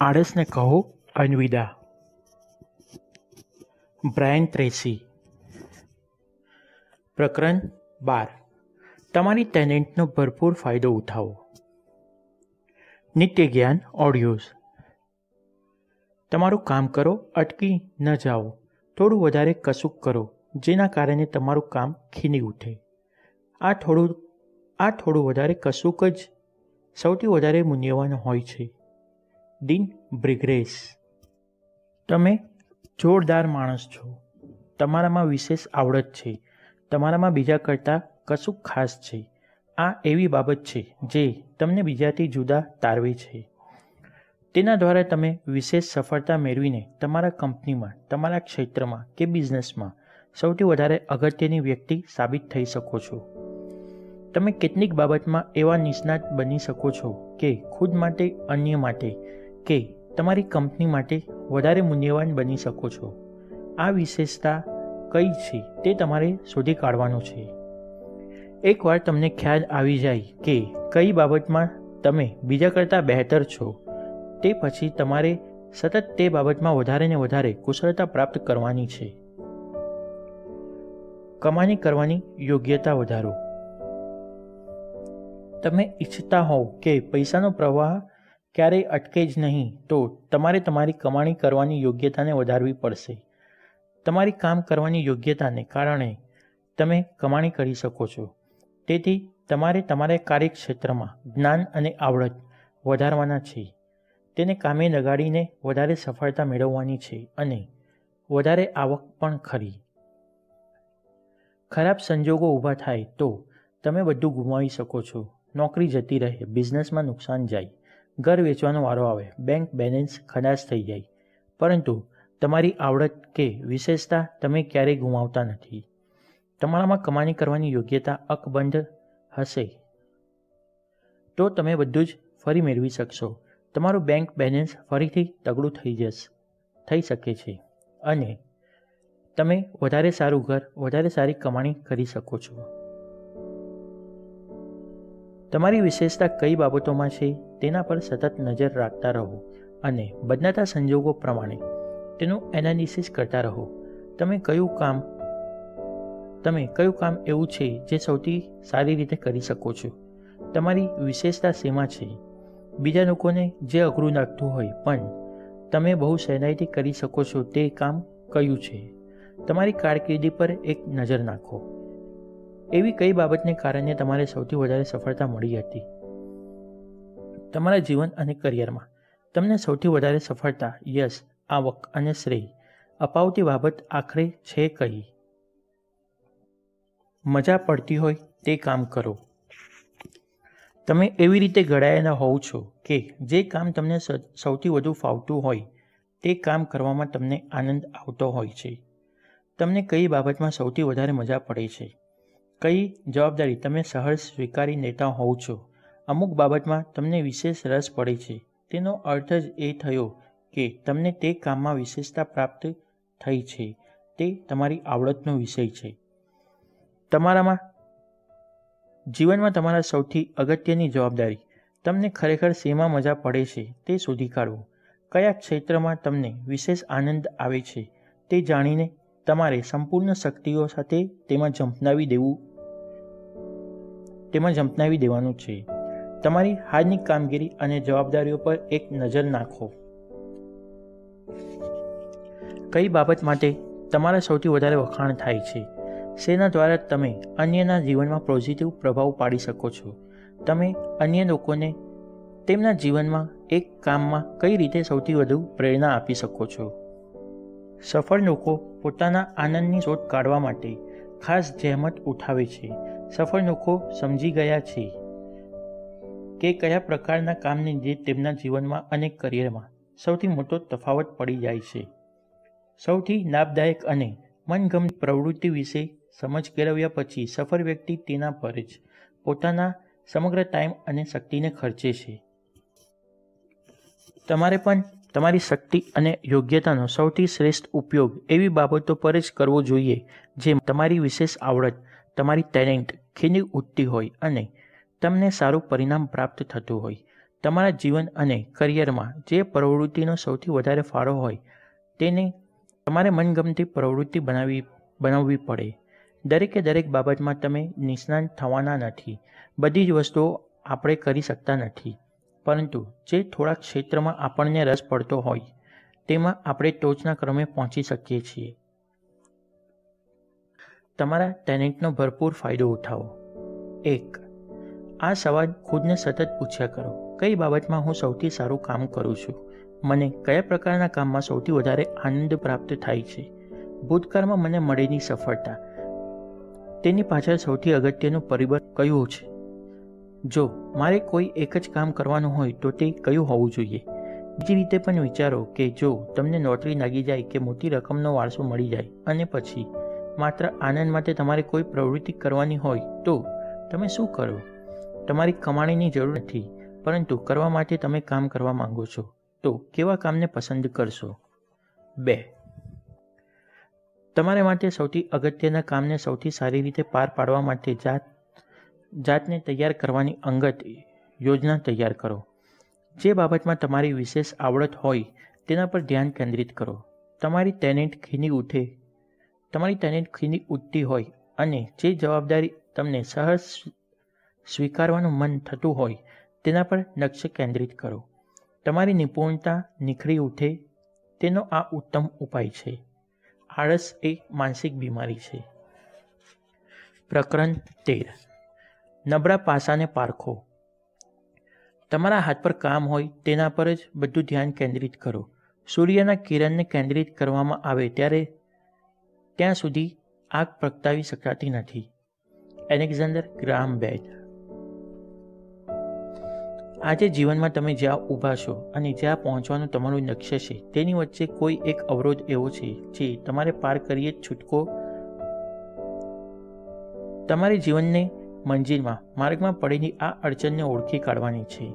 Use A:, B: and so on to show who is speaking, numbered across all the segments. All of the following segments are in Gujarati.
A: આળસને કહો, અનવિદા. બ્રાયન ત્રેસી પ્રકરણ બાર. તમારી ટેલેન્ટનો ભરપૂર ફાયદો ઉઠાવો. નિત્ય જ્ઞાન ઓડિયોઝ તમારું કામ કરો, અટકી ન જાઓ. થોડું વધારે કશુંક કરો, જેના કારણે તમારું કામ ખીલી ઉઠે. આ થોડું આ થોડું વધારે કશુંક જ સૌથી વધારે મૂલ્યવાન હોય છે. ડીન બ્રિગ્રેસ. તમે જોરદાર માણસ છો. તમારામાં વિશેષ આવડત છે. તમારામાં બીજા કરતાં કશું ખાસ છે. આ એવી બાબત છે જે તમને બીજાથી જુદા તારવે છે. તેના દ્વારા તમે વિશેષ સફળતા મેળવીને તમારા કંપનીમાં, તમારા ક્ષેત્રમાં કે બિઝનેસમાં સૌથી વધારે અગત્યની વ્યક્તિ સાબિત થઈ શકો છો. તમે કેટલીક બાબતમાં એવા નિષ્ણાત બની શકો છો કે ખુદ માટે, અન્ય માટે કે તમારી કંપની માટે વધારે મૂલ્યવાન બની શકો છો. આ વિશેષતા કઈ છે તે તમારે શોધી કાઢવાનું છે. એકવાર તમને ખ્યાલ આવી જાય કે કઈ બાબતમાં તમે બીજા કરતાં બહેતર છો, તે પછી તમારે સતત તે બાબતમાં વધારે ને વધારે કુશળતા પ્રાપ્ત કરવાની છે. કમાણી કરવાની યોગ્યતા વધારો. તમે ઈચ્છતા હોવ કે પૈસાનો પ્રવાહ ક્યારેય અટકે જ નહીં તો તમારે તમારી કમાણી કરવાની યોગ્યતાને વધારવી પડશે. તમારી કામ કરવાની યોગ્યતાને કારણે તમે કમાણી કરી શકો છો. તેથી તમારે તમારા કાર્યક્ષેત્રમાં જ્ઞાન અને આવડત વધારવાના છે. તેને કામે લગાડીને વધારે સફળતા મેળવવાની છે અને વધારે આવક પણ ખરી. ખરાબ સંજોગો ઊભા થાય તો તમે બધું ગુમાવી શકો છો. નોકરી જતી રહે, બિઝનેસમાં નુકસાન જાય. ઘર વેચવાનો વારો આવે. બેંક બેલેન્સ ખલાસ થઈ જાય. પરંતુ તમારી આવડત કે વિશેષતા તમે ક્યારેય ગુમાવતા નથી. તમારામાં કમાણી કરવાની યોગ્યતા અકબંધ હશે. તો તમે બધું જ ફરી મેળવી શકશો. તમારું બેંક બેલેન્સ ફરીથી તગડું થઈ જશે, થઈ શકે છે. અને તમે વધારે સારું ઘર, વધારે સારી કમાણી કરી શકો છો. તમારી વિશેષતા કઈ બાબતોમાં છે તેના પર સતત નજર રાખતા રહો અને બદલાતા સંજોગો પ્રમાણે તેનું એનાલિસિસ કરતા રહો. તમે કયું કામ, તમે કયું કામ એવું છે જે સૌથી સારી રીતે કરી શકો છો? તમારી વિશેષતા શેમાં છે? બીજા લોકોને જે અઘરું લાગતું હોય, પણ તમે બહુ સહેલાઈથી કરી શકો છો તે કામ કયું છે? તમારી કારકિર્દી પર એક નજર નાખો. એવી કઈ બાબતને કારણે તમારે સૌથી વધારે સફળતા મળી હતી? તમારા જીવન અને કરિયરમાં તમને સૌથી વધારે સફળતા, યશ, આવક અને શ્રેય અપાવતી બાબત આખરે છે કઈ? મજા પડતી હોય તે કામ કરો. તમે એવી રીતે ઘડાયેલા હોવ છો કે જે કામ તમને સૌથી વધુ ફાવતું હોય તે કામ કરવામાં તમને આનંદ આવતો હોય છે. તમને કઈ બાબતમાં સૌથી વધારે મજા પડે છે? કઈ જવાબદારી તમે સહર્ષ સ્વીકારી લેતા હોવ છો? અમુક બાબતમાં તમને વિશેષ રસ પડે છે. તેનો અર્થ જ એ થયો કે તમને તે કામમાં વિશેષતા પ્રાપ્ત થઈ છે. તે તમારી આવડતનો વિષય છે. તમારામાં, જીવનમાં તમારા સૌથી અગત્યની જવાબદારી, તમને ખરેખર શેમાં મજા પડે છે તે શોધી કાઢવું કયા ક્ષેત્રમાં તમને વિશેષ આનંદ આવે છે તે જાણીને તમારે સંપૂર્ણ શક્તિઓ સાથે તેમાં ઝંપનાવી દેવું તેમાં જંપનાવી દેવાનું છે. તમારી હાલની કામગીરી અને જવાબદારીઓ પર એક નજર નાખો. કઈ બાબત માટે તમારા સૌથી વધારે વખાણ થાય છે? શેના દ્વારા તમે અન્યના જીવનમાં પોઝિટિવ પ્રભાવ પાડી શકો છો? તમે અન્ય લોકોને તેમના જીવનમાં એક કામમાં કઈ રીતે સૌથી વધુ પ્રેરણા આપી શકો છો? સફળ લોકો પોતાના આનંદની શોધ કાઢવા માટે ખાસ જહેમત ઉઠાવે છે. સફળ લોકો સમજી ગયા છે કે કયા પ્રકારના કામની જે તેમના જીવનમાં અને કરિયરમાં સૌથી મોટો તફાવત પડી જાય છે. સૌથી લાભદાયક અને મનગમતી પ્રવૃત્તિ વિશે સમજ કેળવ્યા પછી સફળ વ્યક્તિ તેના પર જ પોતાના સમગ્ર ટાઈમ અને શક્તિને ખર્ચે છે. તમારે પણ તમારી શક્તિ અને યોગ્યતાનો સૌથી શ્રેષ્ઠ ઉપયોગ એવી બાબતો પર જ કરવો જોઈએ જે તમારી વિશેષ આવડત તમારી ટેલેન્ટ ખીલી ઉઠતી હોય અને તમને સારું પરિણામ પ્રાપ્ત થતું હોય. તમારા જીવન અને કરિયરમાં જે પ્રવૃત્તિનો સૌથી વધારે ફાળો હોય, તેને તમારે મનગમતી પ્રવૃત્તિ બનાવી, બનાવવી પડે. દરેકે દરેક બાબતમાં તમે નિષ્ણાંત થવાના નથી. બધી જ વસ્તુઓ આપણે કરી શકતા નથી. પરંતુ જે થોડા ક્ષેત્રમાં આપણને રસ પડતો હોય, તેમાં આપણે ટોચના ક્રમે પહોંચી શકીએ છીએ. તમારા ટેલેન્ટનો ભરપૂર ફાયદો ઉઠાવો. એક, આ સવાલ ખુદને સતત પૂછ્યા કરો. કઈ બાબતમાં હું સૌથી સારું કામ કરું છું? મને કયા પ્રકારના કામમાં સૌથી વધારે આનંદ પ્રાપ્ત થાય છે? ભૂતકાળમાં મને મળેલી સફળતા. તેની પાછળ સૌથી અગત્યનું પરિબળ કયું છે? જો મારે કોઈ એક જ કામ કરવાનું હોય તો તે કયું હોવું જોઈએ? બીજી રીતે પણ વિચારો કે જો તમને નોટરી લાગી જાય કે મોટી રકમનો વારસો મળી જાય અને પછી માત્ર આનંદ માટે તમારે કોઈ પ્રવૃત્તિ કરવાની હોય તો તમે શું કરો? તમારી કમાણીની જરૂર નથી, પરંતુ કરવા માટે તમે કામ કરવા માંગો છો, તો કેવા કામને પસંદ કરશો? બે. તમારે માટે સૌથી અગત્યના કામને સૌથી સારી રીતે પાર પાડવા માટે જાત, જાતને તૈયાર કરવાની અંગત યોજના તૈયાર કરો. જે બાબતમાં તમારી વિશેષ આવડત હોય તેના પર ધ્યાન કેન્દ્રિત કરો. તમારી ટેલેન્ટ ખીની ઉઠે તમારી ટેલેન્ટ ખીલી ઉઠતી હોય અને જે જવાબદારી તમને સહજ સ્વીકારવાનું મન થતું હોય, તેના પર લક્ષ્ય કેન્દ્રિત કરો. તમારી નિપુણતા નિખરી ઉઠે, તેનો આ ઉત્તમ ઉપાય છે. આળસ એ માનસિક બીમારી છે. પ્રકરણ તેર. નબળા પાસાને પારખો. તમારા હાથ પર કામ હોય, તેના પર જ બધું ધ્યાન કેન્દ્રિત કરો. સૂર્યના કિરણને કેન્દ્રિત કરવામાં આવે ત્યારે ત્યાં સુધી આગ પ્રગટાવી શકાતી નથી. એલેક્ઝાન્ડર ગ્રામ બેડ આજે જીવનમાં તમે જ્યાં ઊભા છો અને જ્યાં પહોંચવાનું તમારું લક્ષ્ય છે, તેની વચ્ચે કોઈ એક અવરોધ એવો છે જે તમારે પાર કરીએ છૂટકો. તમારી જીવનને મંજિલમાં, માર્ગમાં પડેલી આ અડચણને ઓળખી કાઢવાની છે.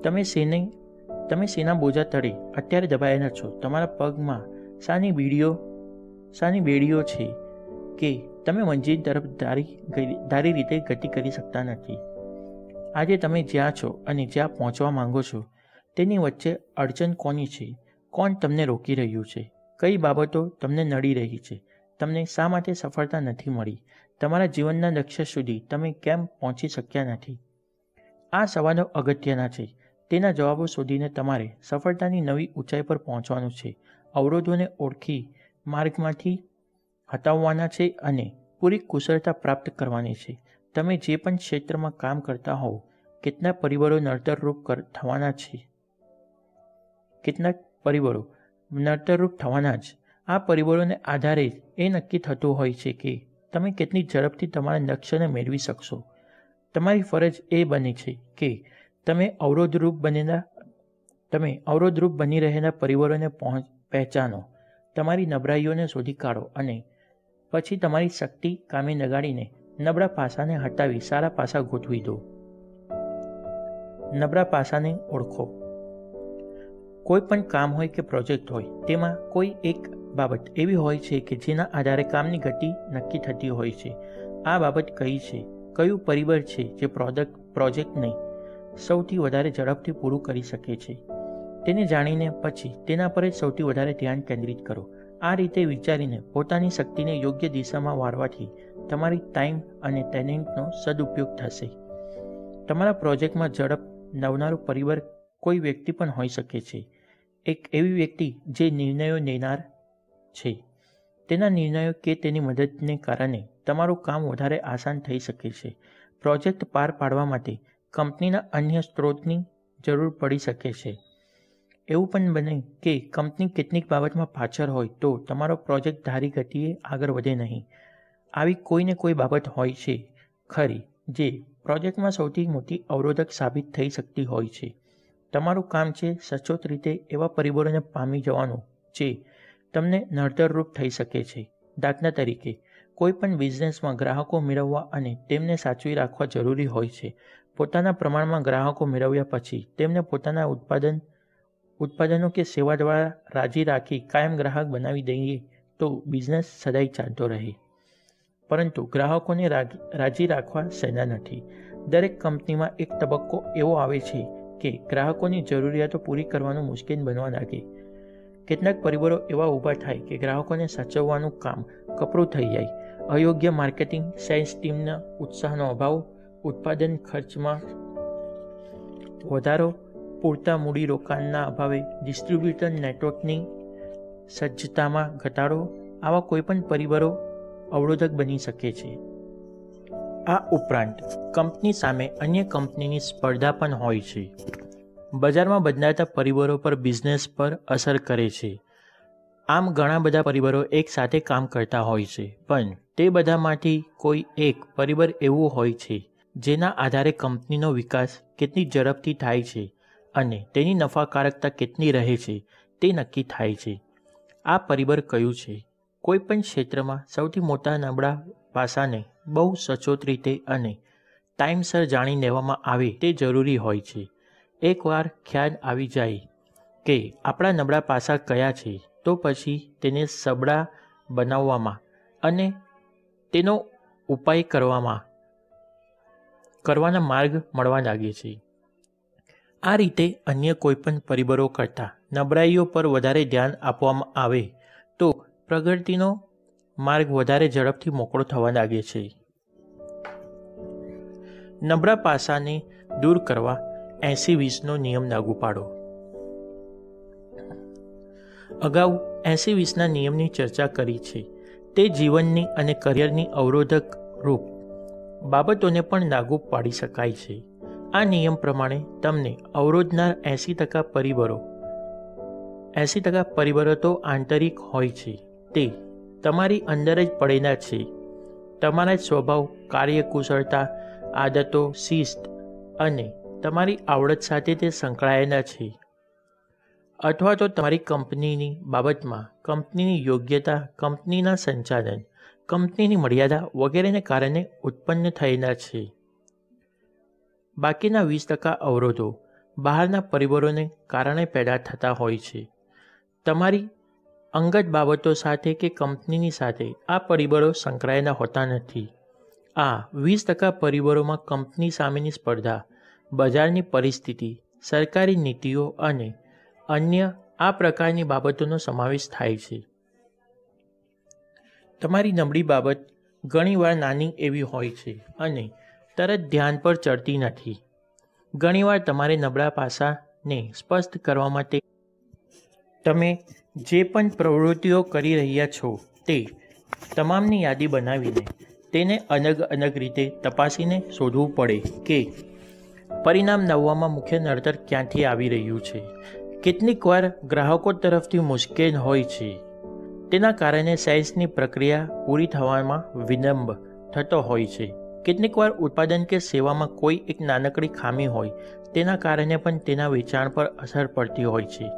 A: તમે શેને તમે શેના બોજા તળે અત્યારે દબાયેલા છો. તમારા પગમાં શાની બીડીઓ શાની બેડીઓ છે કે તમે મંજિલ તરફ ધારી ધારી રીતે ગતિ કરી શકતા નથી. આજે તમે જ્યાં છો અને જ્યાં પહોંચવા માંગો છો, તેની વચ્ચે અડચણ કોની છે? કોણ તમને રોકી રહ્યું છે? કઈ બાબતો તમને નડી રહી છે? તમને શા માટે સફળતા નથી મળી? તમારા જીવનના લક્ષ્ય સુધી તમે કેમ પહોંચી શક્યા નથી? આ સવાલો અગત્યના છે. તેના જવાબો શોધીને તમારે સફળતાની નવી ઊંચાઈ પર પહોંચવાનું છે. અવરોધોને ઓળખી માર્ગમાંથી હટાવવાના છે અને પૂરી કુશળતા પ્રાપ્ત કરવાની છે. તમે જે પણ ક્ષેત્રમાં કામ કરતા હોવ કેટલા પરિબળો નડતરરૂપ થવાના છે. કેટલાક પરિબળો નડતરરૂપ થવાના જ. આ પરિબળોને આધારે એ નક્કી થતું હોય છે કે તમે કેટલી ઝડપથી તમારા લક્ષ્યને મેળવી શકશો. તમારી ફરજ એ બની છે કે તમે અવરોધરૂપ બનેલા, તમે અવરોધરૂપ બની રહેલા પરિબળોને પહોંચ, પહેચાનો. તમારી નબળાઈઓને શોધી કાઢો અને પછી તમારી શક્તિ કામે લગાડીને નબળા પાસાને હટાવી સારા પાસા ગોઠવી દો. નબળા પાસાને ઓળખો. કોઈ પણ કામ હોય કે પ્રોજેક્ટ હોય, તેમાં કોઈ એક બાબત એવી હોય છે કે જેના આધારે કામની ગતિ નક્કી થતી હોય છે. આ બાબત કઈ છે? કયું પરિબળ છે જે પ્રોજેક્ટ પ્રોજેક્ટને સૌથી વધારે ઝડપથી પૂરું કરી શકે છે? તેને જાણીને પછી તેના પર જ સૌથી વધારે ધ્યાન કેન્દ્રિત કરો. આ રીતે વિચારીને પોતાની શક્તિને યોગ્ય દિશામાં વાળવાથી તમારી ટાઈમ અને ટેલેન્ટનો સદુપયોગ થશે. તમારા પ્રોજેક્ટમાં ઝડપ નવનારું પરિવાર કોઈ વ્યક્તિ પણ હોઈ શકે છે. એક એવી વ્યક્તિ જે નિર્ણયો લેનાર છે. તેના નિર્ણયો કે તેની મદદને કારણે તમારું કામ વધારે આસાન થઈ શકે છે. પ્રોજેક્ટ પાર પાડવા માટે કંપનીના અન્ય સ્ત્રોતની જરૂર પડી શકે છે. એવું પણ બને કે કંપની કેટલીક બાબતમાં પાછળ હોય તો તમારો પ્રોજેક્ટ ધારી ગતિએ આગળ વધે નહીં. આવી કોઈને કોઈ બાબત હોય છે. ખરી, જે પ્રોજેક્ટમાં સૌથી મોટી અવરોધક સાબિત થઈ શકતી હોય છે. તમારું કામ છે સચોટ રીતે એવા પરિબળોને પામી જવાનું, જે તમને નડતરરૂપ થઈ શકે છે. દાખલા તરીકે, કોઈ પણ બિઝનેસમાં ગ્રાહકો મેળવવા અને તેમને સાચવી રાખવા જરૂરી હોય છે. પોતાના પ્રમાણમાં ગ્રાહકો મેળવ્યા પછી તેમને પોતાના ઉત્પાદન ઉત્પાદનો કે સેવા દ્વારા રાજી રાખી કાયમ ગ્રાહક બનાવી દઈએ તો બિઝનેસ સદાય ચાલતો રહે. પરંતુ ગ્રાહકોને રાજી રાખવા સહેલા નથી. દરેક કંપનીમાં એક તબક્કો એવો આવે છે કે ગ્રાહકોની જરૂરિયાતો પૂરી કરવાનું મુશ્કેલ બનવા લાગે. કેટલાક પરિબળો એવા ઊભા થાય કે ગ્રાહકોને સાચવવાનું કામ કપરું થઈ જાય. અયોગ્ય માર્કેટિંગ સેલ્સ ટીમના ઉત્સાહનો અભાવ, ઉત્પાદન ખર્ચમાં વધારો પૂરતા મૂડીરોકાણના અભાવે ડિસ્ટ્રીબ્યુટર નેટવર્કની સજ્જતામાં ઘટાડો આવા કોઈપણ પરિબળો અવરોધક બની શકે છે. આ ઉપરાંત કંપની સામે અન્ય કંપનીની સ્પર્ધા પણ હોય છે. બજારમાં બદલાતા પરિબળો પર બિઝનેસ પર અસર કરે છે. આમ ઘણા બધા પરિબળો એકસાથે કામ કરતા હોય છે, પણ તે બધામાંથી કોઈ એક પરિબળ એવું હોય છે, જેના આધારે કંપનીનો વિકાસ કેટલી ઝડપથી થાય છે અને તેની નફાકારકતા કેટલી રહે છે તે નક્કી થાય છે. આ પરિબળ કયું છે? કોઈ પણ ક્ષેત્રમાં સૌથી મોટા નબળા પાસાને બહુ સચોટ રીતે અને ટાઈમસર જાણી લેવામાં આવે તે જરૂરી હોય છે. એકવાર ખ્યાલ આવી જાય કે આપણા નબળા પાસા કયા છે, તો પછી તેને સબળા બનાવવામાં અને તેનો ઉપાય કરવામાં કરવાના માર્ગ મળવા લાગે છે. આ રીતે અન્ય કોઈપણ પરિબળો કરતાં નબળાઈઓ પર વધારે ધ્યાન આપવામાં આવે, તો પ્રગતિનો માર્ગ વધારે ઝડપથી મોકળો થવા લાગે છે. નબળા પાસાને દૂર કરવા એંસી વીસનો નિયમ લાગુ પાડો. અગાઉ એંસી વીસના નિયમની ચર્ચા કરી છે. તે જીવનની અને કરિયરની અવરોધક રૂપ બાબતોને પણ લાગુ પાડી શકાય છે. આ નિયમ પ્રમાણે તમને અવરોધનાર એંસી ટકા પરિબળો, એંસી ટકા પરિબળો તો આંતરિક હોય છે, તે તમારી અંદર જ પડેલા છે. તમારા જ સ્વભાવ, કાર્યકુશળતા, આદતો, શિસ્ત અને તમારી આવડત સાથે તે સંકળાયેલા છે. અથવા તો તમારી કંપનીની બાબતમાં કંપનીની યોગ્યતા, કંપનીના સંચાલન, કંપનીની મર્યાદા વગેરેને કારણે ઉત્પન્ન થયેલા છે. બાકીના વીસ ટકા અવરોધો બહારના પરિબળોને કારણે પેદા થતા હોય છે. તમારી અંગત બાબતો સાથે કે કંપનીની સાથે આ પરિબળો સંકળાયેલા હોતા નથી. આ વીસ ટકા પરિબળોમાં કંપની સામેની સ્પર્ધા, બજારની પરિસ્થિતિ, સરકારી નીતિઓ અને અન્ય આ પ્રકારની બાબતોનો સમાવેશ થાય છે. તમારી નબળી બાબત ઘણીવાર નાની એવી હોય છે અને તરત ધ્યાન પર ચડતી નથી. ઘણીવાર તમારે નબળા પાસાને સ્પષ્ટ કરવા માટે તમે જે પણ પ્રવૃત્તિઓ કરી રહ્યા છો તે તમામની યાદી બનાવીને તેને અલગ અલગ રીતે તપાસીને શોધવું પડે કે પરિણામ લાવવામાં મુખ્ય નડતર ક્યાંથી આવી રહ્યું છે. કેટલીક વાર ગ્રાહકો તરફથી મુશ્કેલ હોય છે. તેના કારણે સેલ્સની પ્રક્રિયા પૂરી થવામાં વિલંબ થતો હોય છે. કેટલીક વાર ઉત્પાદન કે સેવામાં કોઈ એક નાનકડી ખામી હોય, તેના કારણે પણ તેના વેચાણ પર અસર પડતી હોય છે.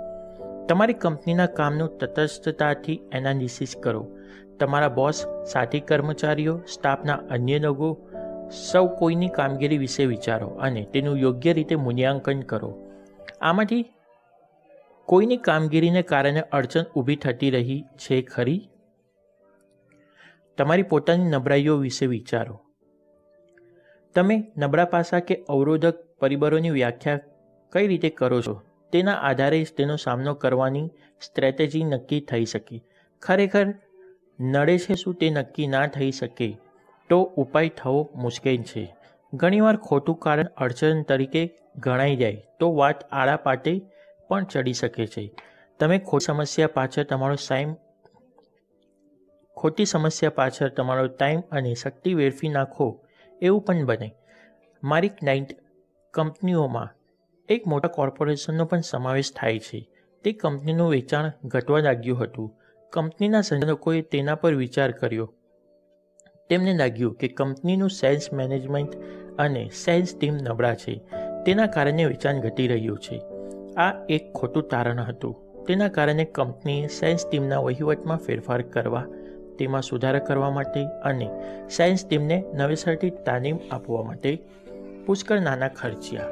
A: તમારી કંપનીના કામનું તટસ્થતાથી એનાલિસિસ કરો. તમારા બોસ, સાથી કર્મચારીઓ, સ્ટાફના અન્ય લોકો, સૌ કોઈની કામગીરી વિશે વિચારો અને તેનું યોગ્ય રીતે મૂલ્યાંકન કરો. આમાંથી કોઈની કામગીરીને કારણે અડચણ ઊભી થતી રહી છે ખરી? તમારી પોતાની નબળાઈઓ વિશે વિચારો. તમે નબળા પાસા કે અવરોધક પરિબળોની વ્યાખ્યા કઈ રીતે કરો છો? તેના આધારે જ તેનો સામનો કરવાની સ્ટ્રેટેજી નક્કી થઈ શકે. ખરેખર, નડે છે શું તે નક્કી ના થઈ શકે? તો ઉપાય થવો મુશ્કેલ છે. ઘણીવાર ખોટું કારણ અડચણ તરીકે ગણાઈ જાય તો વાત આડા પાટે પણ ચડી શકે છે. તમે ખોટી સમસ્યા પાછળ તમારો સાઈમ ખોટી સમસ્યા પાછળ તમારો ટાઈમ અને શક્તિ વેડફી નાખો. એવું પણ બને. મારી ક્લાઇન્ટ કંપનીઓમાં એક મોટા કોર્પોરેશનનો પણ સમાવેશ થાય છે. તે કંપનીનું વેચાણ ઘટવા લાગ્યું હતું. કંપનીના સંચાલકોએ તેના પર વિચાર કર્યો. તેમને લાગ્યું કે કંપનીનું સેલ્સ મેનેજમેન્ટ અને સેલ્સ ટીમ નબળા છે. તેના કારણે વેચાણ ઘટી રહ્યું છે. આ એક ખોટું તારણ હતું. તેના કારણે કંપનીએ સેલ્સ ટીમના વહીવટમાં ફેરફાર કરવા તેમાં સુધારા કરવા માટે અને સાયન્સ ટીમને નવેસરથી તાલીમ આપવા માટે પુષ્કળ નાના ખર્ચ્યા.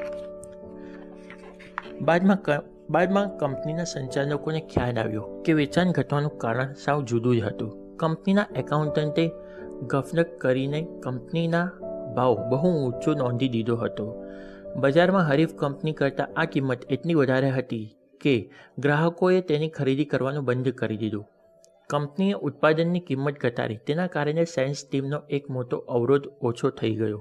A: બાદમાં બાદમાં કંપનીના સંચાલકોને ખ્યાલ આવ્યો કે વેચાણ ઘટવાનું કારણ સાવ જુદું જ હતું. કંપનીના એકાઉન્ટન્ટે ગફલત કરીને કંપનીના ભાવ બહુ ઊંચો નોંધી દીધો હતો. બજારમાં હરીફ કંપની કરતાં આ કિંમત એટલી વધારે હતી કે ગ્રાહકોએ તેની ખરીદી કરવાનું બંધ કરી દીધું. કંપનીએ ઉત્પાદનની કિંમત ઘટાડી. તેના કારણે સાયન્સ ટીમનો એક મોટો અવરોધ ઓછો થઈ ગયો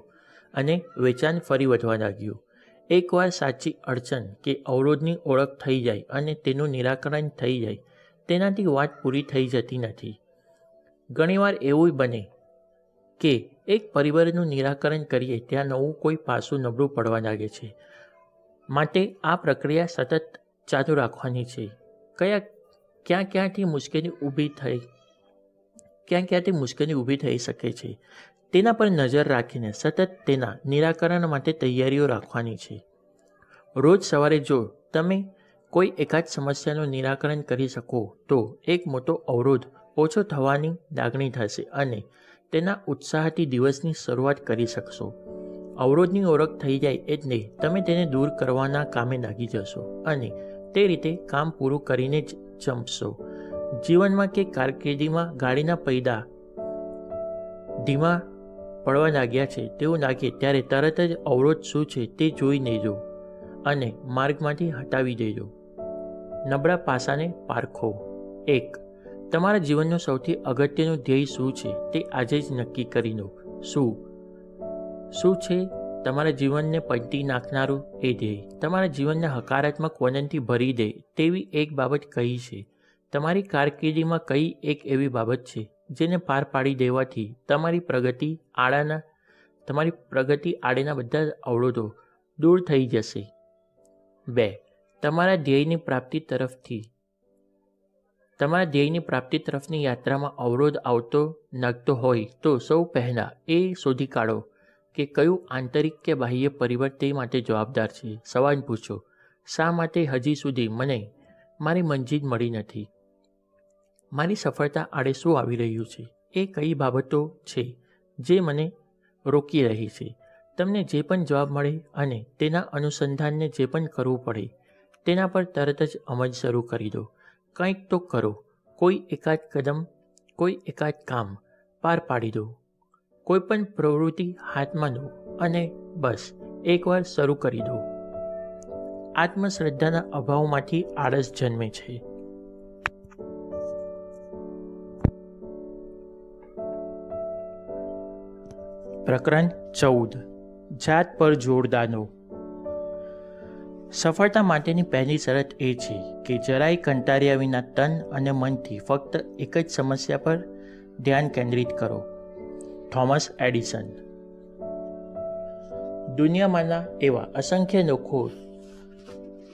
A: અને વેચાણ ફરી વધવા લાગ્યું. એકવાર સાચી અડચણ કે અવરોધની ઓળખ થઈ જાય અને તેનું નિરાકરણ થઈ જાય, તેનાથી વાત પૂરી થઈ જતી નથી. ઘણીવાર એવું બને કે એક પરિબળનું નિરાકરણ કરીએ ત્યાં નવું કોઈ પાસું નબળું પડવા લાગે છે. માટે આ પ્રક્રિયા સતત ચાલુ રાખવાની છે. કયા ક્યાં ક્યાંથી મુશ્કેલી ઊભી થઈ? ક્યાં ક્યાંથી મુશ્કેલી ઊભી થઈ શકે છે? તેના પર નજર રાખીને સતત તેના નિરાકરણ માટે તૈયારીઓ રાખવાની છે. રોજ સવારે જો તમે કોઈ એકાદ સમસ્યાનું નિરાકરણ કરી શકો, તો એક મોટો અવરોધ ઓછો થવાની લાગણી થશે અને તેના ઉત્સાહથી દિવસની શરૂઆત કરી શકશો. અવરોધની ઓળખ થઈ જાય એટલે તમે તેને દૂર કરવાના કામે લાગી જશો અને તે રીતે કામ પૂરું કરીને જ જંપશો જીવનમાં કે કારકિર્દીમાં ગાડીના પૈદા ધીમા પડવા લાગ્યા છે તેવું લાગે ત્યારે તરત જ અવરોધ શું છે તે જોઈ લેજો અને માર્ગમાંથી હટાવી દેજો. નબળા પાસાને પારખો. એક, તમારા જીવનનું સૌથી અગત્યનું ધ્યેય શું છે તે આજે જ નક્કી કરી લો. શું? શું છે તમારા જીવનને પલટી નાખનારું એ ધ્યેય. તમારા જીવનને હકારાત્મક વલણથી ભરી દે તેવી એક બાબત કઈ છે. તમારી કારકિર્દીમાં કઈ એક એવી બાબત છે જેને પાર પાડી દેવાથી તમારી પ્રગતિ આડાના, તમારી પ્રગતિ આડેના બધા અવરોધો દૂર થઈ જશે. બે, તમારા ધ્યેયની પ્રાપ્તિ તરફથી. તમારા ધ્યેયની પ્રાપ્તિ તરફની યાત્રામાં અવરોધ આવતો, નાખતો હોય તો સૌ પહેલાં એ શોધી કાઢો કે કયું આંતરિક કે બાહ્ય પરિબળ તે માટે જવાબદાર છે? સવાલ પૂછો. શા માટે હજી સુધી મને મારી મંજિલ મળી નથી? મારી સફળતા આડે શું આવી રહ્યું છે? એ કઈ બાબતો છે જે મને રોકી રહી છે? તમને જે પણ જવાબ મળે અને તેના અનુસંધાનને જે પણ કરવું પડે, તેના પર તરત જ અમલ શરૂ કરી દો. કંઈક તો કરો. કોઈ એકાદ કદમ, કોઈ એકાદ કામ પાર પાડી દો. કોઈ પણ પ્રવૃત્તિ હાથમાં લો અને બસ, એકવાર શરૂ કરી દો. આત્મશ્રદ્ધાના અભાવમાંથી આળસ જન્મે છે. પ્રકરણ ચૌદ. જાત પર જોરદાનો સફળતા માટેની પહેલી શરત એ છે કે જરાય કંટાળ્યા વિના તન અને મનથી ફક્ત એક જ સમસ્યા પર ધ્યાન કેન્દ્રિત કરો. થોમસ એડિસન દુનિયામાંના એવા અસંખ્ય લોકો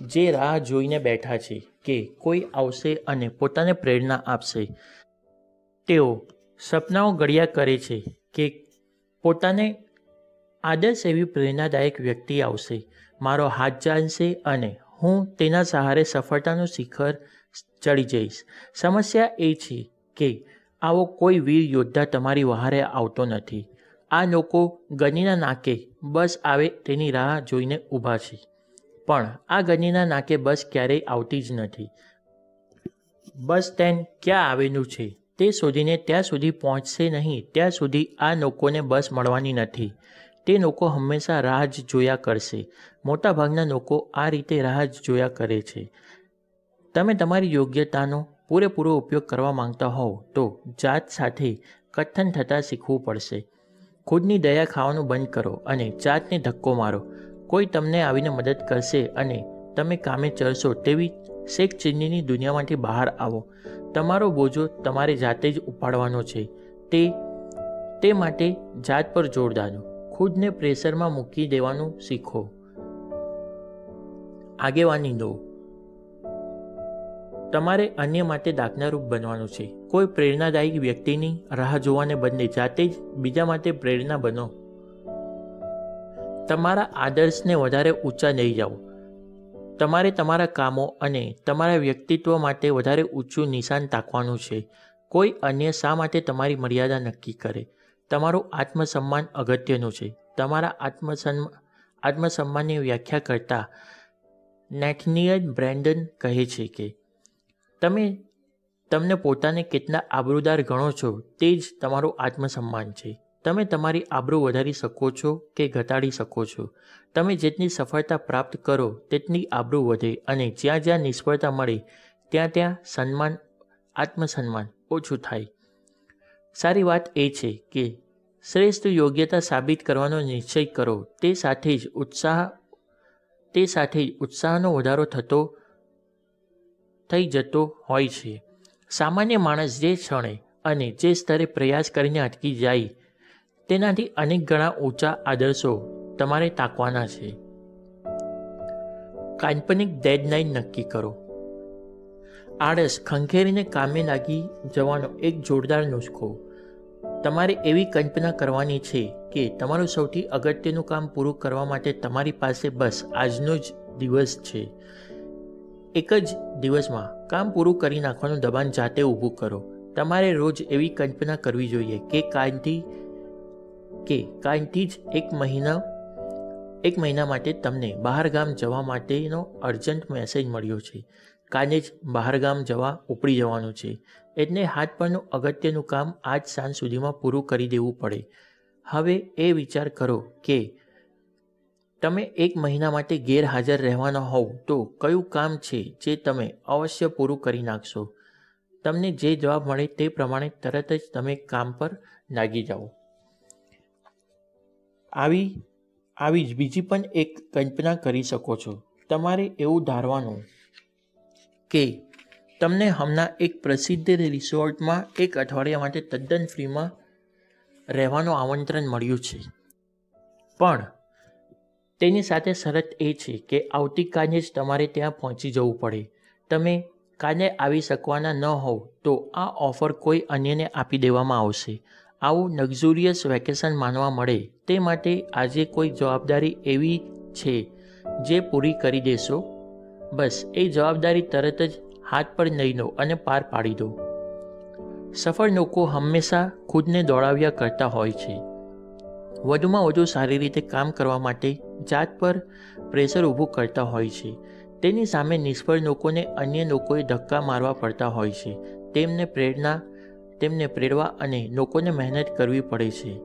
A: જે રાહ જોઈને બેઠા છે કે કોઈ આવશે અને પોતાને પ્રેરણા આપશે. તેઓ સપનાઓ ઘડિયા કરે છે કે પોતાને આદર્શ એવી પ્રેરણાદાયક વ્યક્તિ આવશે. મારો હાથ ચાલશે અને હું તેના સહારે સફળતાનું શિખર ચડી જઈશ. સમસ્યા એ છે કે આવો કોઈ વીર યોદ્ધા તમારી વહારે આવતો નથી. આ લોકો ગનીના નાકે બસ આવે તેની રાહ જોઈને ઊભા છે. પણ આ ગનીના નાકે બસ ક્યારેય આવતી જ નથી. બસ સ્ટેન્ડ ક્યાં આવેલું છે? તે શોધીને ત્યાં સુધી પહોંચશે નહીં. ત્યાં સુધી આ લોકોને બસ મળવાની નથી. તે લોકો હંમેશા રાહ જ જોયા કરશે. મોટાભાગના લોકો આ રીતે રાહ જ જોયા કરે છે. તમે તમારી યોગ્યતાનો પૂરેપૂરો ઉપયોગ કરવા માંગતા હોવ તો જાત સાથે કથન થતાં શીખવું પડશે. ખુદની દયા ખાવાનું બંધ કરો અને જાતને ધક્કો મારો. કોઈ તમને આવીને મદદ કરશે અને તમે કામે ચડશો તેવી શેખ ચીનની દુનિયામાંથી બહાર આવો. તમારો બોજો તમારે જાતે જ ઉપાડવાનો છે. તે તે માટે જાત પર જોરદારો ખુદને પ્રેશરમાં મૂકી દેવાનું શીખો. આગેવાની દો તમારે અન્ય માટે દાખલારૂપ બનવાનું છે. કોઈ પ્રેરણાદાયી વ્યક્તિની રાહ જોવાને બદલે જાતે જ બીજા માટે પ્રેરણા બનો. તમારા આદર્શને વધારે ઊંચા લઈ જાઓ. તમારે તમારા કામો અને તમારા વ્યક્તિત્વ માટે વધારે ઊંચું નિશાન તાકવાનું છે. કોઈ અન્ય શા માટે તમારી મર્યાદા નક્કી કરે? તમારું આત્મસન્માન અગત્યનું છે. તમારા આત્મસન્માન આત્મસન્માનની વ્યાખ્યા કરતા નેથનિયલ બ્રેન્ડન કહે છે કે તમે તમને પોતાને કેટલા આબરૂદાર ગણો છો તે જ તમારું આત્મસન્માન છે. તમે તમારી આબરૂ વધારી શકો છો કે ઘટાડી શકો છો. તમે જેટલી સફળતા પ્રાપ્ત કરો તેટલી આબરૂ વધે અને જ્યાં જ્યાં નિષ્ફળતા મળે, ત્યાં ત્યાં સન્માન, આત્મસન્માન ઓછું થાય. સારી વાત એ છે કે શ્રેષ્ઠ યોગ્યતા સાબિત કરવાનો નિશ્ચય કરો. તે સાથે જ ઉત્સાહ, તે સાથે જ ઉત્સાહનો વધારો થતો થઈ જતો હોય છે. સામાન્ય માણસ જે ક્ષણે અને જે સ્તરે પ્રયાસ કરીને અટકી જાય, તેનાથી અનેક ગણા ઊંચા આદર્શો તમારે તાકવાના છે. કાલ્પનિક ડેડલાઇન નક્કી કરો. આળસ ખંખેરીને કામે લાગી જવાનો એક જોરદાર નુસ્ખો. તમારે એવી કલ્પના કરવાની છે કે તમારું સૌથી અગત્યનું કામ પૂરું કરવા માટે તમારી પાસે બસ આજનો જ દિવસ છે. એક જ દિવસમાં કામ પૂરું કરી નાખવાનું દબાણ જાતે ઊભું કરો. તમારે રોજ એવી કલ્પના કરવી જોઈએ કે કાલથી કે કાલથી જ એક મહિના એક મહિના માટે તમને બહારગામ જવા માટેનો અર્જન્ટ મેસેજ મળ્યો છે. કાલે જ બહારગામ જવા ઉપડી જવાનું છે. એટલે હાથ પરનું અગત્યનું કામ આજ સાંજ સુધીમાં પૂરું કરી દેવું પડે. હવે એ વિચાર કરો કે તમે એક મહિના માટે ગેરહાજર રહેવાના હોવ તો કયું કામ છે જે તમે અવશ્ય પૂરું કરી નાખશો? તમને જે જવાબ મળે તે પ્રમાણે તરત જ તમે કામ પર લાગી જાઓ. આવી આવી જ બીજી પણ એક કલ્પના કરી શકો છો. તમારે એવું ધારવાનું કે તમને હમણાં એક પ્રસિદ્ધ રિસોર્ટમાં એક અઠવાડિયા માટે તદ્દન ફ્રીમાં રહેવાનું આમંત્રણ મળ્યું છે. પણ તેની સાથે શરત એ છે કે આવતીકાલે જ તમારે ત્યાં પહોંચી જવું પડે. તમે કાલે આવી શકવાના ન હોવ તો આ ઓફર કોઈ અન્યને આપી દેવામાં આવશે. આવું લક્ઝુરિયસ વેકેશન માનવા મળે તે માટે આજે કોઈ જવાબદારી એવી છે જે પૂરી કરી દેશો? બસ, એ જવાબદારી તરત જ હાથ પર લઈ લો અને પાર પાડી દો. સફળ લોકો હંમેશા ખુદને દોડાવ્યા કરતા હોય છે. વધુમાં વધુ સારી રીતે કામ કરવા માટે જાત પર પ્રેશર ઊભું કરતા હોય છે. તેની સામે નિષ્ફળ લોકોને અન્ય લોકોએ ધક્કા મારવા પડતા હોય છે. તેમને પ્રેરણા, તેમને પ્રેરવા અને લોકોને મહેનત કરવી પડે છે.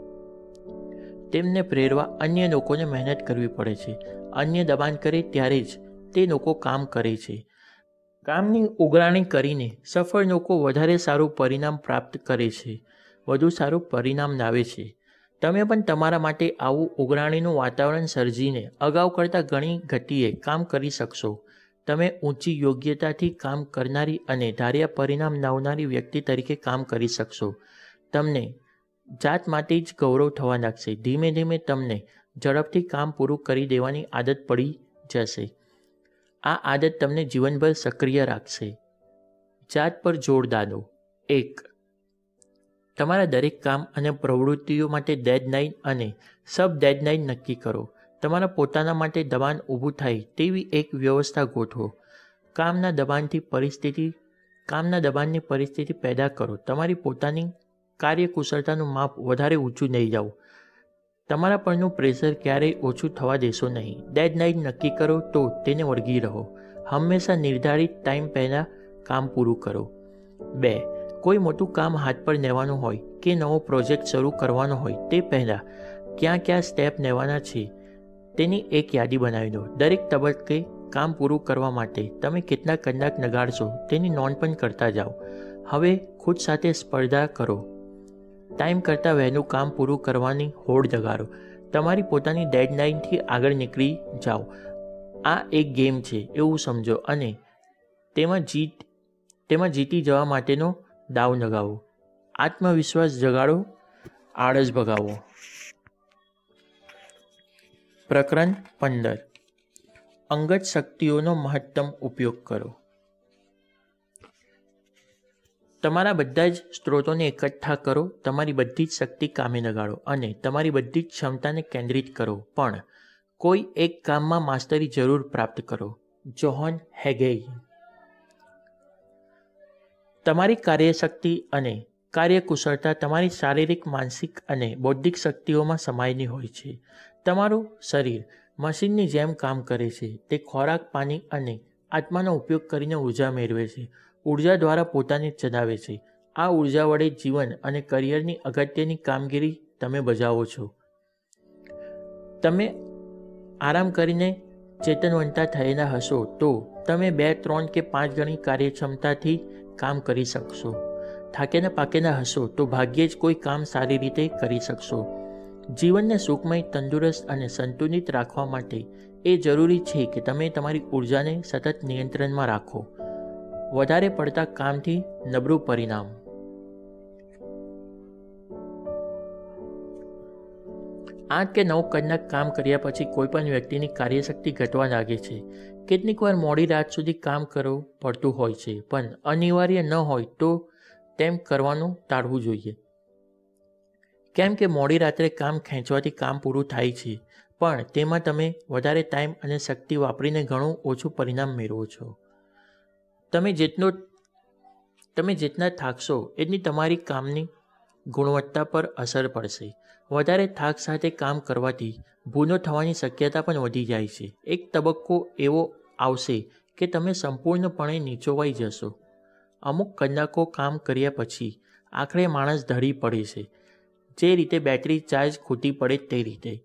A: તેમને પ્રેરવા, અન્ય લોકોને મહેનત કરવી પડે છે. અન્ય દબાણ કરે ત્યારે જ તે લોકો કામ કરે છે. કામની ઉઘરાણી કરીને સફળ લોકો વધારે સારું પરિણામ પ્રાપ્ત કરે છે. વધુ સારું પરિણામ લાવે છે. તમે પણ તમારા માટે આવું ઉઘરાણીનું વાતાવરણ સર્જીને અગાઉ કરતાં ઘણી ગતિએ કામ કરી શકશો. તમે ઊંચી યોગ્યતાથી કામ કરનારી અને ધાર્યા પરિણામ લાવનારી વ્યક્તિ તરીકે કામ કરી શકશો. તમને જાત માટે જ ગૌરવ થવા લાગશે. ધીમે ધીમે તમને ઝડપથી કામ પૂરું કરી દેવાની આદત પડી જશે. આ આદત તમને જીવનભર સક્રિય રાખશે. જાત પર જોર દાદો. એક તમારા દરેક કામ અને પ્રવૃત્તિઓ માટે ડેડલાઇન અને સબ ડેડલાઇન નક્કી કરો. તમારા પોતાના માટે દબાણ ઊભું થાય તેવી એક વ્યવસ્થા ગોઠવો. કામના દબાણથી પરિસ્થિતિ, કામના દબાણની પરિસ્થિતિ પેદા કરો. તમારી પોતાની કાર્યકુશળતાનું માપ વધારે ઊંચું નહીં જાઓ. તમારા પરનું પ્રેશર ક્યારેય ઓછું થવા દેશો નહીં. ડેડલાઇન નક્કી કરો તો તેને વળગી રહો. હંમેશા નિર્ધારિત ટાઈમ પહેલાં કામ પૂરું કરો. બે કોઈ મોટું કામ હાથ પર લેવાનું હોય કે નવો પ્રોજેક્ટ શરૂ કરવાનો હોય તે પહેલાં ક્યાં ક્યાં સ્ટેપ લેવાના છે તેની એક યાદી બનાવી દો. દરેક તબક્કે કામ પૂરું કરવા માટે તમે કેટલા કલાક નગાડશો તેની નોંધ પણ કરતા જાઓ. હવે ખુદ સાથે સ્પર્ધા કરો. ટાઈમ કરતાં વહેલું કામ પૂરું કરવાની હોડ જગાડો. તમારી પોતાની ડેડલાઇનથી આગળ નીકળી જાઓ. આ એક ગેમ છે, એવું સમજો અને તેમાં જીત, તેમાં જીતી જવા માટેનો દાવ લગાવો આત્મવિશ્વાસ જગાડો, આળસ ભગાવો. પ્રકરણ પંદર. અંગત શક્તિઓનો મહત્તમ ઉપયોગ કરો. તમારા બધા જ સ્ત્રોતોને એકઠા કરો, તમારી બધી જ શક્તિ કામે લગાડો અને તમારી બધી જ ક્ષમતાને કેન્દ્રિત કરો, પણ કોઈ એક કામમાં માસ્ટરી જરૂર પ્રાપ્ત કરો. John Haggai. તમારી કાર્યશક્તિ અને કાર્યકુશળતા તમારી શારીરિક, માનસિક અને બૌદ્ધિક શક્તિઓમાં સમાયેલી હોય છે. તમારું શરીર મશીનની જેમ કામ કરે છે. તે ખોરાક, પાણી અને આત્માનો ઉપયોગ કરીને ઊર્જા મેળવે છે. ઊર્જા દ્વારા પોતાને ચલાવે છે. આ ઊર્જા વડે જીવન અને કરિયરની અગત્યની કામગીરી તમે બજાવો છો. તમે આરામ કરીને ચેતનવંતા થયેલા હશો તો તમે બે, ત્રણ કે પાંચ ગણી કાર્યક્ષમતાથી કામ કરી શકશો. થાકેના પાકેના હશો તો ભાગ્યે જ કોઈ કામ સારી રીતે કરી શકશો. જીવનને સુખમય, તંદુરસ્ત અને સંતુલિત રાખવા માટે એ જરૂરી છે કે તમે તમારી ઉર્જાને સતત નિયંત્રણમાં રાખો. વધારે પડતા કામથી નબળું પરિણામ. આઠ કે નવ કલાક કામ કર્યા પછી કોઈપણ વ્યક્તિની કાર્યશક્તિ ઘટવા લાગે છે. કેટલીક વાર મોડી રાત સુધી કામ કરવું પડતું હોય છે, પણ અનિવાર્ય ન હોય તો તેમ કરવાનું ટાળવું જોઈએ. કેમ કે મોડી રાત્રે કામ ખેંચવાથી કામ પૂરું થાય છે, પણ તેમાં તમે વધારે ટાઈમ અને શક્તિ વાપરીને ઘણું ઓછું પરિણામ મેળવો છો. તમે જેટલો, તમે જેટલા થાકશો, એટલી તમારી કામની ગુણવત્તા પર અસર પડશે. વધારે થાક સાથે કામ કરવાથી ભૂલો થવાની શક્યતા પણ વધી જાય છે. એક તબક્કો એવો આવશે કે તમે સંપૂર્ણપણે નીચોવાઈ જશો. અમુક કલાકો કામ કર્યા પછી આખરે માણસ ધરી પડે છે. જે રીતે બેટરી ચાર્જ ખૂટી પડે તે રીતે.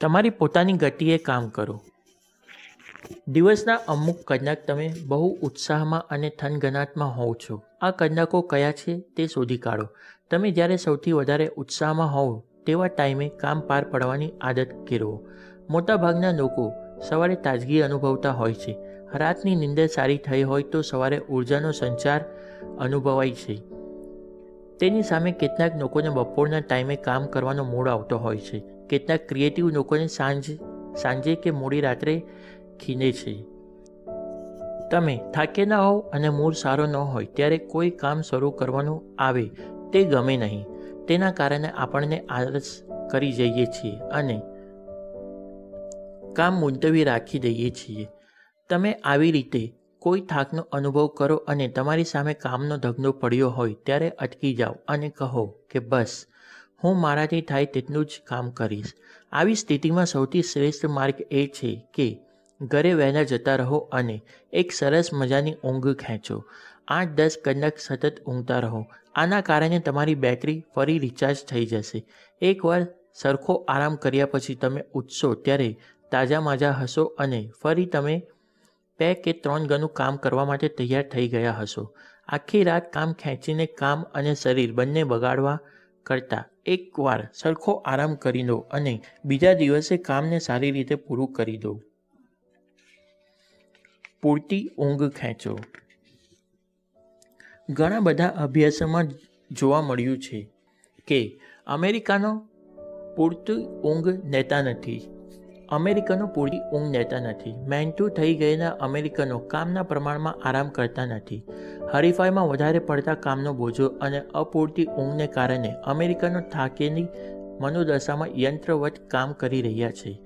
A: તમારી પોતાની ગતિએ કામ કરો. દિવસના અમુક કલાક તમે બહુ ઉત્સાહમાં અને થનગનાટમાં હોવ છો. આ કલાકો કયા છે તે શોધી કાઢો. તમે જ્યારે સૌથી વધારે ઉત્સાહમાં હોવ, તેવા ટાઈમે કામ પાર પાડવાની આદત કેળવો. મોટાભાગના લોકો સવારે તાજગી અનુભવતા હોય છે. રાતની નિંદર સારી થઈ હોય તો સવારે ઉર્જાનો સંચાર અનુભવાય છે. તેની સામે કેટલાક લોકોને બપોરના ટાઈમે કામ કરવાનો મૂડ આવતો હોય છે. કેટલાક ક્રિએટિવ લોકોને સાંજ, સાંજે કે મોડી રાત્રે ખીને છે. તમે થાકેલા હોવ અને મૂડ સારો ન હોય, ત્યારે કોઈ કામ શરૂ કરવાનું આવે તે ગમે નહીં. તેના કારણે આપણને આળસ કરી જઈએ છીએ અને કામ મુલતવી રાખી દઈએ છીએ. તમે આવી રીતે કોઈ થાકનો અનુભવ કરો અને તમારી સામે કામનો ધગનો પડ્યો હોય ત્યારે અટકી જાઓ અને કહો કે બસ, હું મારાથી થાય તેટલું જ કામ કરીશ. આવી સ્થિતિમાં સૌથી શ્રેષ્ઠ માર્ગ એ છે કે ઘરે વહેલા જતા રહો અને એક સરસ મજાની ઊંઘ ખેંચો. આઠ દસ કલાક સતત ઊંઘતા રહો. આના કારણે તમારી બેટરી ફરી રિચાર્જ થઈ જશે. એકવાર સરખો આરામ કર્યા પછી તમે ઉઠશો ત્યારે તાજા માજા હશો અને ફરી તમે બે કે ત્રણ ગણું કામ કરવા માટે તૈયાર થઈ ગયા હશો. આખી રાત કામ ખેંચીને કામ અને શરીર બંને બગાડવા કરતાં એકવાર સરખો આરામ કરી દો અને બીજા દિવસે કામને સારી રીતે પૂરું કરી દો. પૂરતી ઊંઘ ખેંચો. ઘણા બધા અભ્યાસોમાં જોવા મળ્યું છે કે અમેરિકાનો પૂરતી ઊંઘ લેતા નથી. અમેરિકનો પૂરતી ઊંઘ લેતા નથી. મેન્ટુ થઈ ગયેલા અમેરિકનો કામના પ્રમાણમાં આરામ કરતા નથી. હરીફાઈમાં વધારે પડતા કામનો બોજો અને અપૂરતી ઊંઘને કારણે અમેરિકનો થાકેલી મનોદશામાં યંત્રવત કામ કરી રહ્યા છે.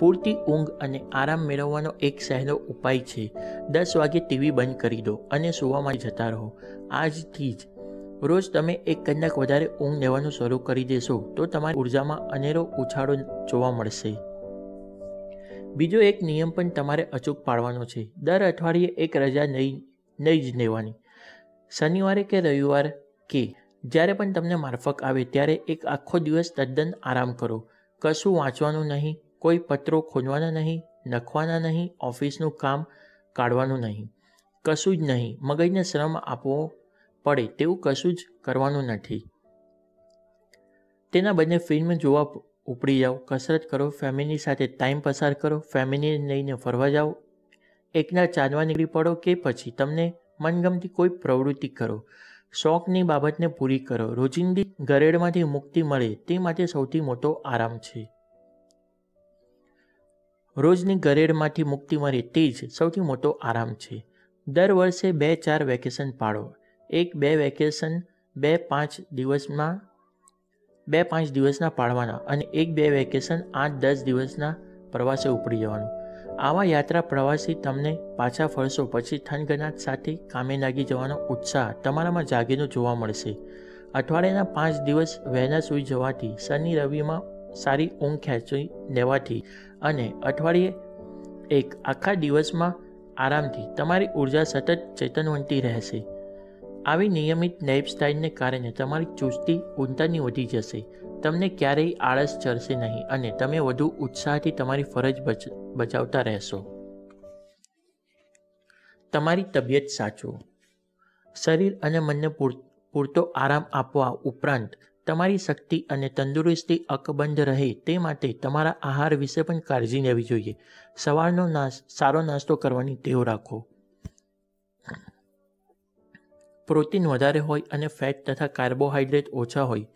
A: પૂરતી ઊંઘ અને આરામ મેળવવાનો એક સહેલો ઉપાય છે. દસ વાગે ટીવી બંધ કરી દો અને સુવામાં જતા રહો. આજથી જ. રોજ તમે એક કલાક વધારે ઊંઘ લેવાનું શરૂ કરી દેશો તો તમારી ઉર્જામાં અનેરો ઉછાળો જોવા મળશે. બીજો એક નિયમ પણ તમારે અચૂક પાડવાનો છે. દર અઠવાડિયે એક રજા નહીં નહીં જ લેવાની. શનિવારે કે રવિવાર કે જ્યારે પણ તમને મારફક આવે ત્યારે એક આખો દિવસ તદ્દન આરામ કરો. કશું વાંચવાનું નહીં, કોઈ પત્રો ખોલવાના નહીં, લખવાના નહીં, ઓફિસનું કામ કાઢવાનું નહીં. કશું જ નહીં, મગજને શ્રમ આપવો પડે તેવું કશું જ કરવાનું નથી. તેના બદલે ફિલ્મ જોવા ઉપડી જાઓ, કસરત કરો, ફેમિલી સાથે ટાઈમ પસાર કરો ફેમિલીને લઈને ફરવા જાઓ. એકના ચાલવા નીકળી પડો કે પછી તમને મનગમતી કોઈ પ્રવૃત્તિ કરો. શોખની બાબતને પૂરી કરો. રોજિંદી ગરેડમાંથી મુક્તિ મળે તે માટે સૌથી મોટો આરામ છે. રોજની ગરેડમાંથી મુક્તિ મળે તે જ સૌથી મોટો આરામ છે. દર વર્ષે બે ચાર વેકેશન પાડો એક, બે વેકેશન બે પાંચ દિવસમાં બે પાંચ દિવસના પાડવાના અને એક, બે વેકેશન આઠ, દસ દિવસના પ્રવાસે ઉપડી જવાનું. આવા યાત્રા પ્રવાસી તમને પાછા ફરશો, પછી થનગનાટ સાથે કામે લાગી જવાનો ઉત્સાહ તમારામાં જાગીનો જોવા મળશે. અઠવાડિયાના પાંચ દિવસ વહેલા સૂઈ જવાથી શનિ રવિમાં સારી ઊંઘ ખેંચી લેવાથી અને અઠવાડિયે એક આખા દિવસમાં આરામથી તમારી ઊર્જા સતત ચેતનવંતી રહેશે. આવી નિયમિત લાઇફસ્ટાઇલને કારણે તમારી ચુસ્તી ઊંચાની વધી જશે. તમને ક્યારેય આળસ ચડશે નહીં અને તમે વધુ ઉત્સાહથી તમારી ફરજ બજાવતા રહેશો. તમારી તબિયત સાચવો. શરીર અને મનને પૂરતો આરામ આપવા ઉપરાંત તમારી શક્તિ અને તંદુરસ્તી અકબંધ રહે તે માટે તમારા આહાર વિશે પણ કાળજી લેવી જોઈએ. સવારનો નાશ સારો નાસ્તો કરવાની ટેવ રાખો. પ્રોટીન વધારે હોય અને ફેટ તથા કાર્બોહાઈડ્રેટ ઓછા હોય.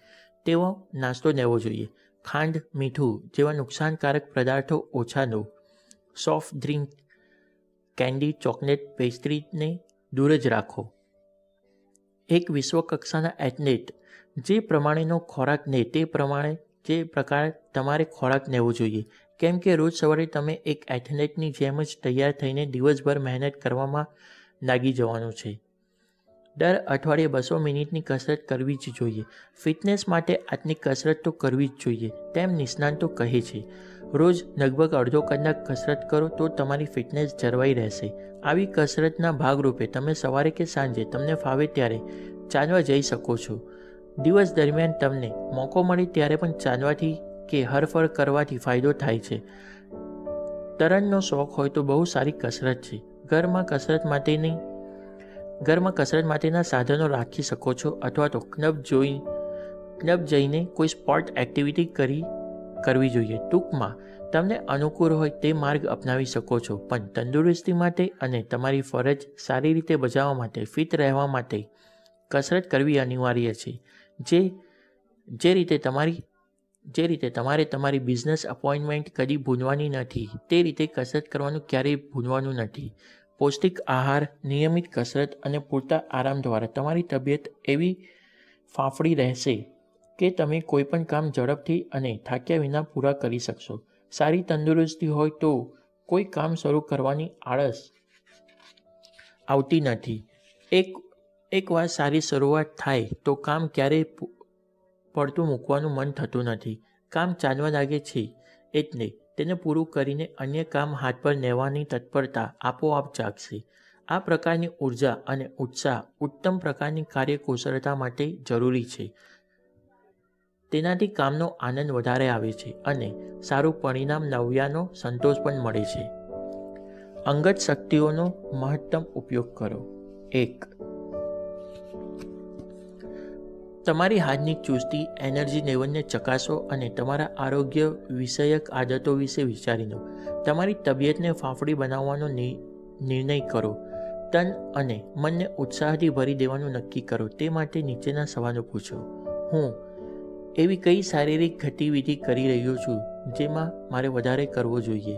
A: તેવો નાસ્તો લેવો જોઈએ. ખાંડ, મીઠું જેવા નુકસાનકારક પદાર્થો ઓછા લો. સોફ્ટ ડ્રિંક, કેન્ડી, ચોકલેટ પેસ્ટ્રીને દૂર જ રાખો. એક વિશ્વકક્ષાના એથલેટ, જે પ્રમાણેનો ખોરાક લે તે પ્રમાણે, જે પ્રકાર તમારે ખોરાક લેવો જોઈએ. કેમ કે રોજ સવારે તમે એક એથલેટની જેમ જ તૈયાર થઈને દિવસભર મહેનત કરવામાં લાગી જવાનું છે. દર અઠવાડિયે બસો મિનિટની કસરત કરવી જ જોઈએ. ફિટનેસ માટે આજની કસરત તો કરવી જ જોઈએ, તેમ નિષ્ણાંતો કહે છે. રોજ લગભગ અડધો કલાક કસરત કરો તો તમારી ફિટનેસ જળવાઈ રહેશે. આવી કસરતના ભાગરૂપે તમે સવારે કે સાંજે તમને ફાવે ત્યારે ચાલવા જઈ શકો છો. દિવસ દરમિયાન તમને મોકો મળે ત્યારે પણ ચાલવાથી કે હરફર કરવાથી ફાયદો થાય છે. તરણનો શોખ હોય તો બહુ સારી કસરત છે. ઘરમાં કસરત માટેની ઘરમાં કસરત માટેના સાધનો રાખી શકો છો અથવા તો ક્લબ જોઈ, ક્લબ જઈને કોઈ સ્પોર્ટ એક્ટિવિટી કરી, કરવી જોઈએ. ટૂંકમાં, તમને અનુકૂળ હોય તે માર્ગ અપનાવી શકો છો, પણ તંદુરસ્તી માટે અને તમારી ફરજ સારી રીતે બજાવવા માટે, ફિટ રહેવા માટે કસરત કરવી અનિવાર્ય છે. જે જે રીતે તમારી, જે રીતે તમારે તમારી બિઝનેસ અપોઇન્ટમેન્ટ કદી ભૂલવાની નથી, તે રીતે કસરત કરવાનું ક્યારેય ભૂલવાનું નથી. પૌષ્ટિક આહાર, નિયમિત કસરત અને પૂરતા આરામ દ્વારા તમારી તબિયત એવી ફાફડી રહેશે કે તમે કોઈપણ કામ ઝડપથી અને થાક્યા વિના પૂરા કરી શકશો. સારી તંદુરસ્તી હોય તો કોઈ કામ શરૂ કરવાની આળસ આવતી નથી. એક એકવાર સારી શરૂઆત થાય તો કામ ક્યારેય પડતું મૂકવાનું મન થતું નથી. કામ ચાલવા લાગે છે એટલે તેને પૂરું કરીને અન્ય કામ હાથ પર લેવાની તત્પરતા આપોઆપ જાગશે. આ પ્રકારની ઊર્જા અને ઉત્સાહ ઉત્તમ પ્રકારની કાર્યકુશળતા માટે જરૂરી છે. તેનાથી કામનો આનંદ વધારે આવે છે અને સારું પરિણામ લાવ્યાનો સંતોષ પણ મળે છે. અંગત શક્તિઓનો મહત્તમ ઉપયોગ કરો. એક તમારી હાજની ચુસ્તી, એનર્જી લેવલને ચકાસો અને તમારા આરોગ્ય વિષયક આદતો વિશે વિચારી લો. તમારી તબિયતને ફાફડી બનાવવાનો નિર્ણય કરો. તન અને મનને ઉત્સાહથી ભરી દેવાનું નક્કી કરો. તે માટે નીચેના સવાલો પૂછો. હું એવી કઈ શારીરિક ગતિવિધિ કરી રહ્યો છું જેમાં મારે વધારે કરવો જોઈએ?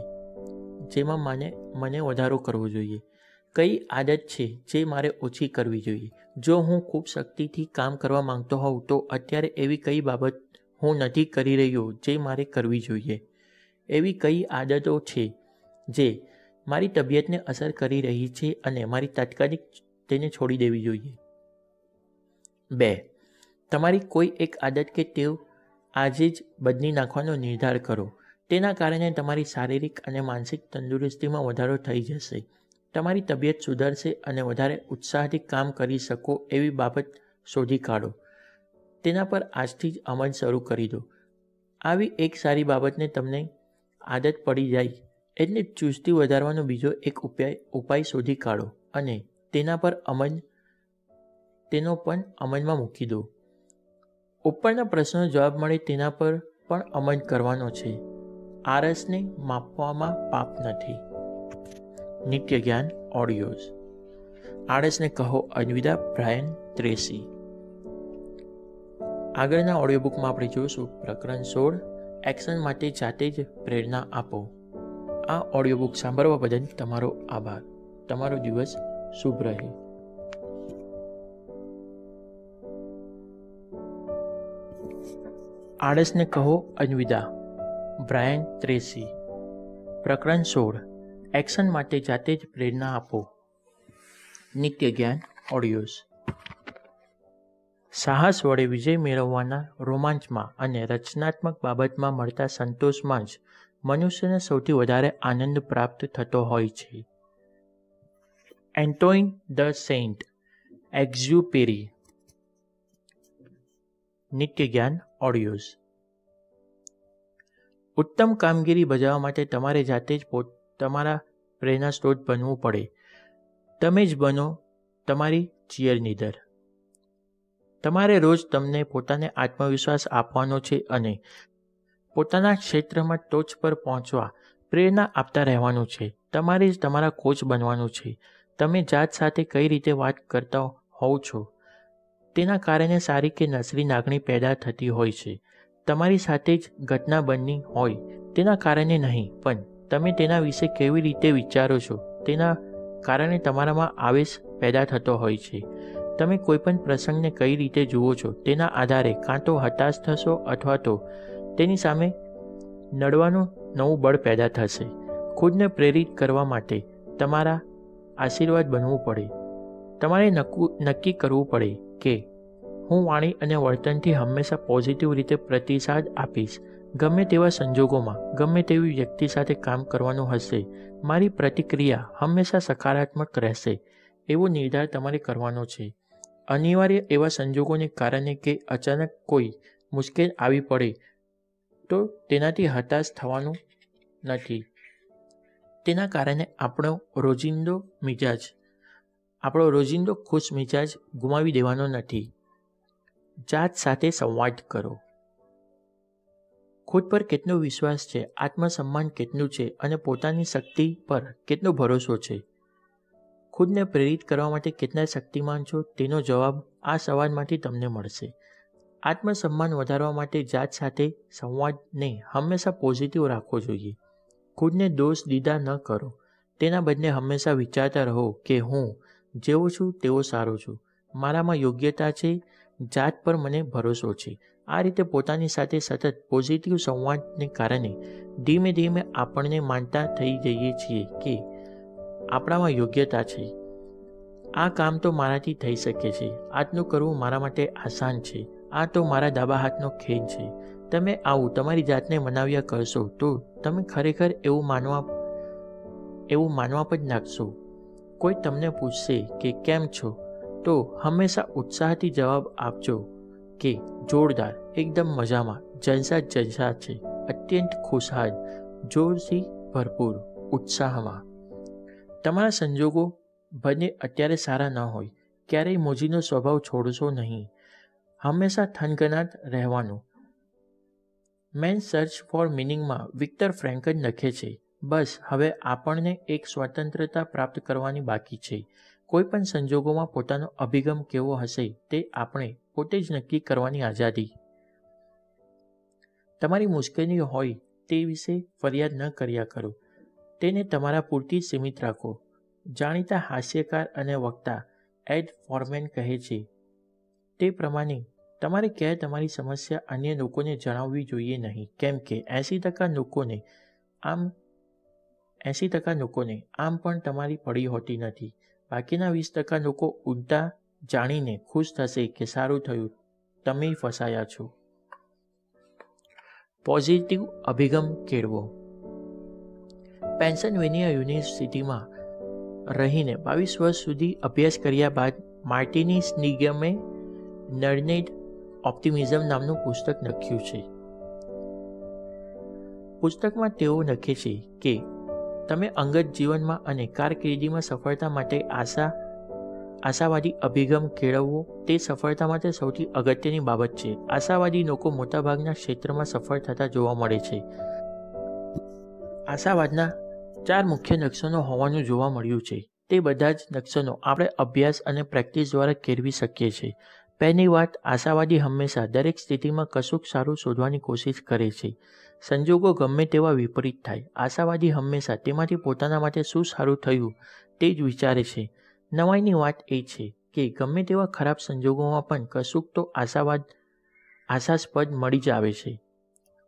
A: જેમાં મને મને વધારો કરવો જોઈએ? કઈ આદત છે જે મારે ઓછી કરવી જોઈએ? જો હું ખૂબ શક્તિથી કામ કરવા માંગતો હોઉં, તો અત્યારે એવી કઈ બાબત હું નથી કરી રહ્યો જે મારે કરવી જોઈએ. એવી કઈ આદતો છે જે મારી તબિયતને અસર કરી રહી છે અને મારી તાત્કાલિક તેને છોડી દેવી જોઈએ? બે, તમારી કોઈ એક આદત કે ટેવ આજે જ બદલી નાખવાનો નિર્ધાર કરો. તેના કારણે તમારી શારીરિક અને માનસિક તંદુરસ્તીમાં વધારો થઈ જશે. તમારી તબિયત સુધરશે અને વધારે ઉત્સાહથી કામ કરી શકો એવી બાબત શોધી કાઢો. તેના પર આજથી જ અમલ શરૂ કરી દો. આવી એક સારી બાબતને તમને આદત પડી જાય એટલે ચુસ્તી વધારવાનો બીજો એક ઉપાય ઉપાય શોધી કાઢો અને તેના પર અમલ, તેનો પણ અમલમાં મૂકી દો. ઉપરના પ્રશ્નનો જવાબ મળે તેના પર પણ અમલ કરવાનો છે. આરસને માપવામાં પાપ નથી. નિત્ય જ્ઞાન ઓડિયોઝ આળસને કહો અનવિદા બ્રાયન ત્રેસી. આગળના ઓડિયો બુકમાં આપણે જોઈશું પ્રકરણ સોળ, એક્શન માટે જાતે જ પ્રેરણા આપો. આ ઓડિયો બુક સાંભળવા બદલ તમારો આભાર. તમારો દિવસ શુભ રહે. આળસને કહો અન્વિદા બ્રાયન ત્રેસી. પ્રકરણ સોળ એક્શન માટે જાતે જ પ્રેરણા આપો. નિત્ય જ્ઞાન ઓડિયોઝ સાહસ વડે વિજય મેળવવાના રોમાંચમાં અને રચનાત્મક બાબતમાં મળતા સંતોષમાં જ મનુષ્યને સૌથી વધારે આનંદ પ્રાપ્ત થતો હોય છે. એન્ટોઇન ધ સેન્ટ એક્ઝ્યુપેરી નિત્ય જ્ઞાન ઓડિયોઝ ઉત્તમ કામગીરી બજાવવા માટે તમારે જાતે જ પોત તમારા પ્રેરણા સ્ત્રોત બનવું પડે. તમે જ બનો તમારી ચિયરનીડર તમારે રોજ તમને પોતાને આત્મવિશ્વાસ આપવાનો છે અને પોતાના ક્ષેત્રમાં ટોચ પર પહોંચવા પ્રેરણા આપતા રહેવાનું છે. તમારે જ તમારા કોચ બનવાનું છે. તમે જાત સાથે કઈ રીતે વાત કરતા હોવ છો? તેના કારણે સારી કે નસરી લાગણી પેદા થતી હોય છે. તમારી સાથે જ ઘટના બની હોય તેના કારણે નહીં, પણ તમે તેના વિશે કેવી રીતે વિચારો છો? તેના કારણે તમારામાં આવેશ પેદા થતો હોય છે. તમે કોઈપણ પ્રસંગને કઈ રીતે જુઓ છો તેના આધારે કાં તો હતાશ થશો અથવા તો તેની સામે નડવાનું નવું બળ પેદા થશે. ખુદને પ્રેરિત કરવા માટે તમારા આશીર્વાદ બનવું પડે. તમારે નક્કી કરવું પડે કે હું વાણી અને વર્તનથી હંમેશા પોઝિટિવ રીતે પ્રતિસાદ આપીશ. ગમે તેવા સંજોગોમાં, ગમે તેવી વ્યક્તિ સાથે કામ કરવાનું હશે, મારી પ્રતિક્રિયા હંમેશા સકારાત્મક રહેશે, એવો નિર્ધાર તમારે કરવાનો છે. અનિવાર્ય એવા સંજોગોને કારણે કે અચાનક કોઈ મુશ્કેલ આવી પડે, તો તેનાથી હતાશ થવાનું નથી. તેના કારણે આપણો રોજિંદો મિજાજ, આપણો રોજિંદો ખુશ મિજાજ ગુમાવી દેવાનો નથી. જાત સાથે સંવાદ કરો. ખુદ પર કેટલો વિશ્વાસ છે, આત્મસન્માન કેટલું છે અને પોતાની શક્તિ પર કેટલો ભરોસો છે? ખુદને પ્રેરિત કરવા માટે કેટલા શક્તિમાન છો? તેનો જવાબ આ સવાલમાંથી તમને મળશે. આત્મસન્માન વધારવા માટે જાત સાથે સંવાદને હંમેશા પોઝિટિવ રાખવો જોઈએ. ખુદને દોષ દીધા ન કરો. તેના બદલે હંમેશા વિચારતા રહો કે હું જેવો છું તેવો સારો છું. મારામાં યોગ્યતા છે, જાત પર મને ભરોસો છે. આ રીતે પોતાની સાથે સતત પોઝિટિવ સંવાદને કારણે ધીમે ધીમે આપણને માનતા થઈ જઈએ છીએ કે આપણામાં યોગ્યતા છે. આ કામ તો મારાથી થઈ શકે છે. આજનું કરવું મારા માટે આસાન છે. આ તો મારા ડાબા હાથનો ખેલ છે. તમે આવું તમારી જાતને મનાવ્યા કરશો તો તમે ખરેખર એવું માનવા એવું માનવા પણ નાખશો કોઈ તમને પૂછશે કે કેમ છો? તો હંમેશા ઉત્સાહથી જવાબ આપજો કે જોરદાર, એકદમ મજામાં, જલસા જલસા છે, અત્યંત ખુશહાલ જોરથી ભરપૂર, ઉત્સાહમાં. તમારા સંજોગો ભલે અત્યારે સારા ન હોય, ક્યારેય મોજીનો સ્વભાવ છોડશો નહીં. હંમેશા થનગનાટ રહેવાનું. મેન સર્ચ ફોર મિનિંગમાં વિક્ટર ફ્રેન્કન લખે છે, બસ, હવે આપણને એક સ્વતંત્રતા પ્રાપ્ત કરવાની બાકી છે. કોઈ પણ સંજોગોમાં પોતાનો અભિગમ કેવો હશે તે આપણે પોતે જ નક્કી કરવાની આઝાદી. તમારી મુશ્કેલીઓ હોય તે વિશે ફરિયાદ ન કર્યા કરો. તેને તમારા પૂરતી સીમિત રાખો. જાણીતા હાસ્યકાર અને વક્તા એડ ફોર્મેન કહે છે, તે પ્રમાણે તમારે ક્યાંય તમારી સમસ્યા અન્ય લોકોને જણાવવી જોઈએ નહીં. કેમ કે એંસી ટકા લોકોને આમ એંસી ટકા લોકોને આમ પણ તમારી પડી હોતી નથી. બાકીના વીસ ટકા લોકો ઉડતા જાણીને ખુશ થશે કે સારું થયું, તમે ફસાયા છો. પોઝિટિવ અભિગમ કેળવો. પેન્સનવેનિયા યુનિવર્સિટીમાં રહીને બાવીસ વર્ષ સુધી અભ્યાસ કર્યા બાદ માર્ટિની સ્નિગમે નર્નેડ ઓપ્ટિમિઝમ નામનું પુસ્તક લખ્યું છે. પુસ્તકમાં તેઓ લખે છે કે તમે અંગત જીવનમાં અને કારકિર્દીમાં સફળતા માટે આશા, આશાવાદી અભિગમ કેળવવો તે સફળતા માટે સૌથી અગત્યની બાબત છે. આશાવાદી લોકો મોટાભાગના ક્ષેત્રમાં સફળ થતા જોવા મળે છે. આશાવાદના ચાર મુખ્ય લક્ષણો હોવાનું જોવા મળ્યું છે. તે બધા જ લક્ષણો આપણે અભ્યાસ અને પ્રેક્ટિસ દ્વારા કેળવી શકીએ છીએ. પહેલી વાત, આશાવાદી હંમેશા દરેક સ્થિતિમાં કશુંક સારું શોધવાની કોશિશ કરે છે. સંજોગો ગમે તેવા વિપરીત થાય. આશાવાદી હંમેશા તેમાંથી પોતાના માટે શું સારું થયું તે જ વિચારે છે. નવાઈની વાત એ છે કે ગમે તેવા ખરાબ સંજોગોમાં પણ કશુંક તો આશાવાદ, આશાસ્પદ મળી જ આવે છે.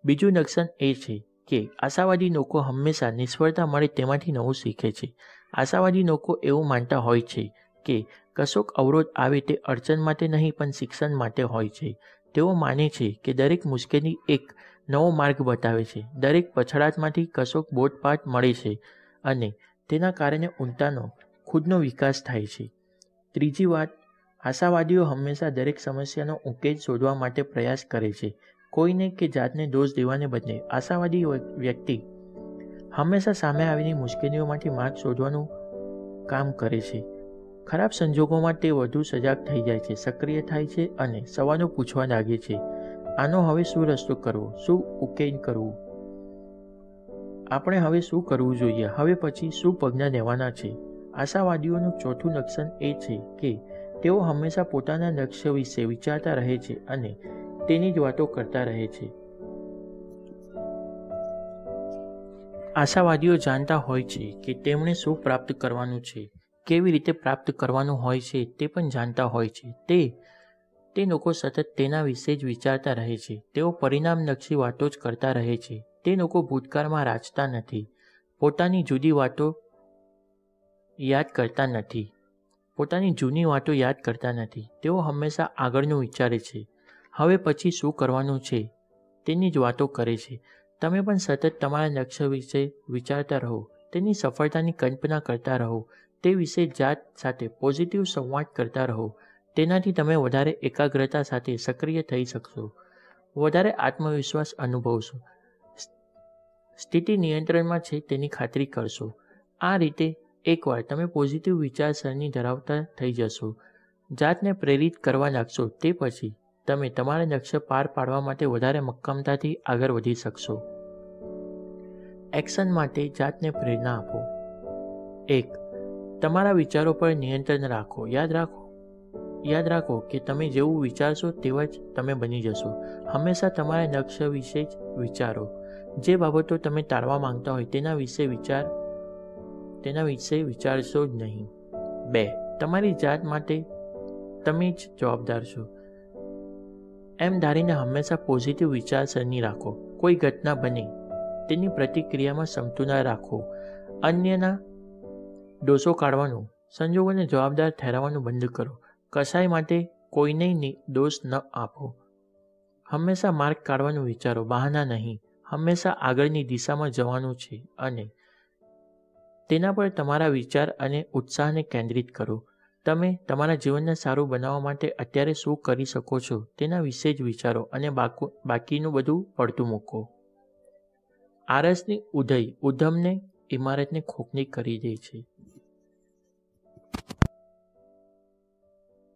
A: બીજું લક્ષણ એ છે કે આશાવાદી લોકો હંમેશા નિષ્ફળતા મળે તેમાંથી નવું શીખે છે. આશાવાદી લોકો એવું માનતા હોય છે કે કશોક અવરોધ આવે તે અડચણ માટે નહીં પણ શિક્ષણ માટે હોય છે. તેઓ માને છે કે દરેક મુશ્કેલી એક નવો માર્ગ બતાવે છે. દરેક પછડાટમાંથી કશોક બોધપાઠ મળે છે અને તેના કારણે ઊંટાનો, ખુદનો વિકાસ થાય છે. ત્રીજી વાત, આશાવાદીઓ હંમેશા દરેક સમસ્યાનો ઉકેલ શોધવા માટે પ્રયાસ કરે છે. કોઈને કે જાતને દોષ દેવાને બદલે આશાવાદી વ્યક્તિ હંમેશા સામે આવેલી મુશ્કેલીઓમાંથી માર્ગ શોધવાનું કામ કરે છે. ખરાબ સંજોગોમાં તે વધુ સજાગ થઈ જાય છે, સક્રિય થાય છે અને સવાલો પૂછવા લાગે છે. આનો હવે શું રસ્તો કરવો? શું ઉકેલ કરવું? આપણે હવે શું કરવું જોઈએ? હવે પછી શું પગલાં લેવાના છે? આશાવાદીઓનું ચોથું લક્ષણ એ છે કે તેઓ હંમેશા પોતાના લક્ષ્ય વિશે વિચારતા રહે છે અને તેની જ વાતો કરતા રહે છે. આશાવાદીઓ જાણતા હોય છે કે તેમણે શું પ્રાપ્ત કરવાનું છે, કેવી રીતે પ્રાપ્ત કરવાનું હોય છે તે પણ જાણતા હોય છે. તે તે લોકો સતત તેના વિશે જ વિચારતા રહે છે. તેઓ પરિણામલક્ષી વાતો જ કરતા રહે છે. તે લોકો ભૂતકાળમાં રાજતા નથી. પોતાની જુદી વાતો યાદ કરતા નથી. પોતાની જૂની વાતો યાદ કરતા નથી. તેઓ હંમેશા આગળનું વિચારે છે. હવે પછી શું કરવાનું છે? તેની જ વાતો કરે છે. તમે પણ સતત તમારા લક્ષ્ય વિશે વિચારતા રહો. તેની સફળતાની કલ્પના કરતા રહો. તે વિશે જાત સાથે પોઝિટિવ સંવાદ કરતા રહો. તેનાથી તમે વધારે એકાગ્રતા સાથે સક્રિય થઈ શકશો. વધારે આત્મવિશ્વાસ અનુભવશો. સ્થિતિ નિયંત્રણમાં છે તેની ખાતરી કરશો. આ રીતે એકવાર તમે પોઝિટિવ વિચારસરણી ધરાવતા થઈ જશો. જાતને પ્રેરિત કરવા લાગશો તે પછી તમે તમારા લક્ષ્ય પાર પાડવા માટે વધારે મક્કમતાથી આગળ વધી શકશો. એક્શન માટે જાતને પ્રેરણા આપો. એક, તમારા વિચારો પર નિયંત્રણ રાખો. યાદ રાખો યાદ રાખો કે તમે જેવું વિચારશો તેવા જ તમે બની જશો. હંમેશા તમારા લક્ષ્ય વિશે જ વિચારો. જે બાબતો તમે ટાળવા માંગતા હોય તેના વિશે વિચાર, તેના વિશે વિચારશો જ નહીં. બે, તમારી જાત માટે તમે જ જવાબદાર છો. એમ ધારીને હંમેશા પોઝિટિવ વિચારસરણી રાખો. કોઈ ઘટના બને, તેની પ્રતિક્રિયામાં સમતુલા રાખો. અન્યના દોષો કાઢવાનું, સંજોગોને જવાબદાર ઠેરવવાનું બંધ કરો. કસાય માટે કોઈને દોષ ન આપો. હંમેશા માર્ગ કાઢવાનું વિચારો, બહાના નહીં. હંમેશા આગળની દિશામાં જવાનું છે અને તેના પર તમારા વિચાર અને ઉત્સાહને કેન્દ્રિત કરો. તમે તમારા જીવનને સારું બનાવવા માટે અત્યારે શું કરી શકો છો તેના વિશે જ વિચારો અને બાકીનું બધું પડતું મૂકો. આરસની ઉદય ઉધમને ઇમારતને ખોખની કરી દે છે.